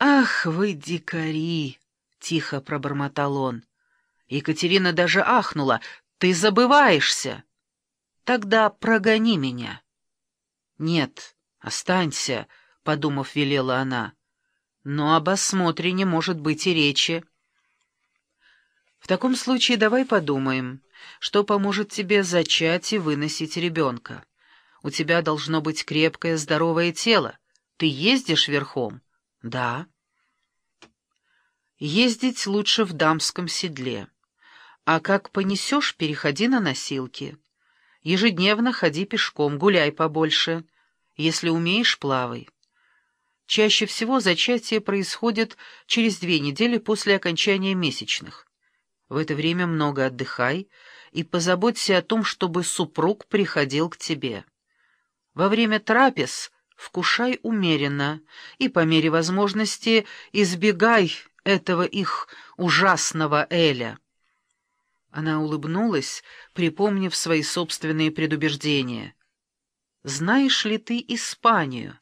«Ах вы, дикари!» — тихо пробормотал он. Екатерина даже ахнула. «Ты забываешься!» «Тогда прогони меня». «Нет, останься», — подумав, велела она. «Но об осмотре не может быть и речи». «В таком случае давай подумаем, что поможет тебе зачать и выносить ребенка. У тебя должно быть крепкое, здоровое тело. Ты ездишь верхом?» «Да». «Ездить лучше в дамском седле. А как понесешь, переходи на носилки. Ежедневно ходи пешком, гуляй побольше. Если умеешь, плавай». Чаще всего зачатие происходит через две недели после окончания месячных. В это время много отдыхай и позаботься о том, чтобы супруг приходил к тебе. Во время трапез вкушай умеренно и, по мере возможности, избегай этого их ужасного Эля. Она улыбнулась, припомнив свои собственные предубеждения. «Знаешь ли ты Испанию?»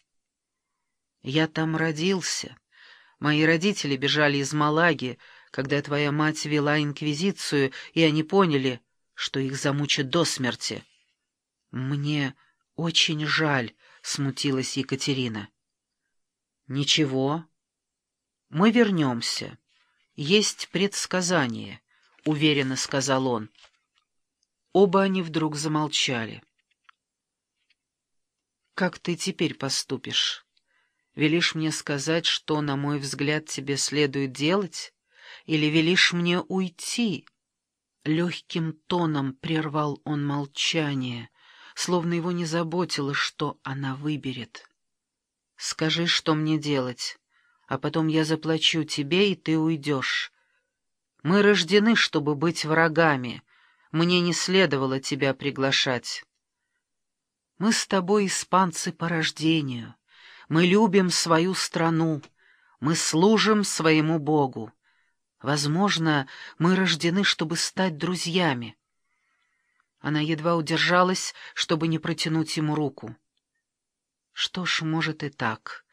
«Я там родился. Мои родители бежали из Малаги, когда твоя мать вела инквизицию, и они поняли, что их замучат до смерти». «Мне очень жаль», — смутилась Екатерина. «Ничего. Мы вернемся. Есть предсказание», — уверенно сказал он. Оба они вдруг замолчали. «Как ты теперь поступишь? Велишь мне сказать, что, на мой взгляд, тебе следует делать, или велишь мне уйти?» Легким тоном прервал он молчание, словно его не заботило, что она выберет. «Скажи, что мне делать, а потом я заплачу тебе, и ты уйдешь. Мы рождены, чтобы быть врагами. Мне не следовало тебя приглашать. Мы с тобой испанцы по рождению. Мы любим свою страну. Мы служим своему Богу. Возможно, мы рождены, чтобы стать друзьями. Она едва удержалась, чтобы не протянуть ему руку. Что ж, может и так.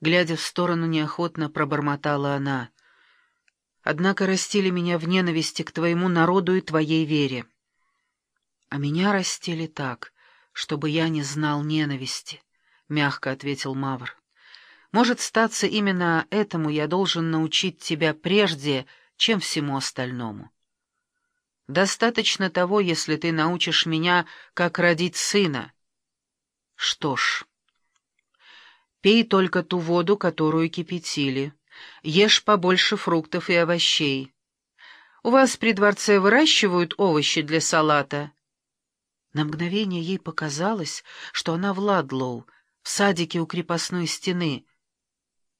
Глядя в сторону, неохотно пробормотала она. Однако растили меня в ненависти к твоему народу и твоей вере. А меня растили так, чтобы я не знал ненависти, — мягко ответил Мавр. Может, статься именно этому я должен научить тебя прежде, чем всему остальному. Достаточно того, если ты научишь меня, как родить сына. Что ж, пей только ту воду, которую кипятили. Ешь побольше фруктов и овощей. У вас при дворце выращивают овощи для салата? На мгновение ей показалось, что она в Ладлоу, в садике у крепостной стены.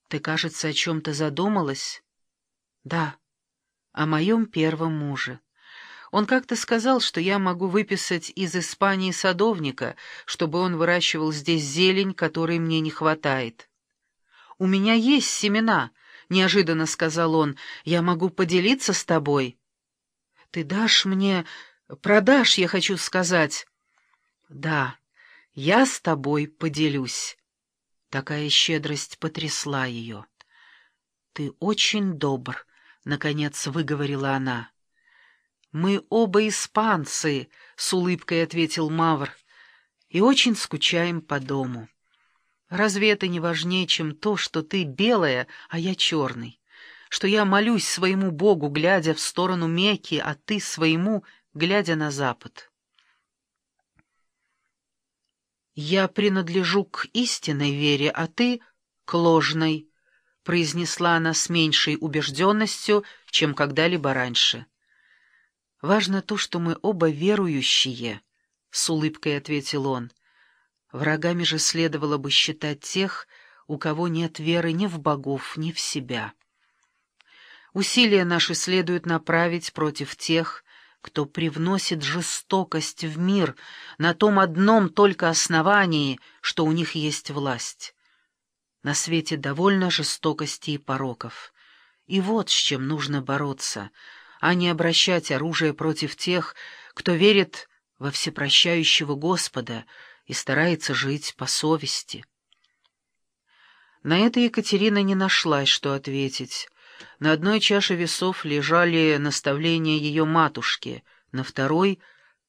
Ты, кажется, о чем-то задумалась? Да, о моем первом муже. Он как-то сказал, что я могу выписать из Испании садовника, чтобы он выращивал здесь зелень, которой мне не хватает. «У меня есть семена», — неожиданно сказал он. «Я могу поделиться с тобой». «Ты дашь мне... продашь, я хочу сказать». «Да, я с тобой поделюсь». Такая щедрость потрясла ее. «Ты очень добр», — наконец выговорила она. «Мы оба испанцы», — с улыбкой ответил Мавр, — «и очень скучаем по дому. Разве это не важнее, чем то, что ты белая, а я черный? Что я молюсь своему Богу, глядя в сторону Мекки, а ты своему, глядя на запад?» «Я принадлежу к истинной вере, а ты — к ложной», — произнесла она с меньшей убежденностью, чем когда-либо раньше. «Важно то, что мы оба верующие», — с улыбкой ответил он. «Врагами же следовало бы считать тех, у кого нет веры ни в богов, ни в себя. Усилия наши следует направить против тех, кто привносит жестокость в мир на том одном только основании, что у них есть власть. На свете довольно жестокости и пороков. И вот с чем нужно бороться — а не обращать оружие против тех, кто верит во всепрощающего Господа и старается жить по совести. На это Екатерина не нашлась, что ответить. На одной чаше весов лежали наставления ее матушки, на второй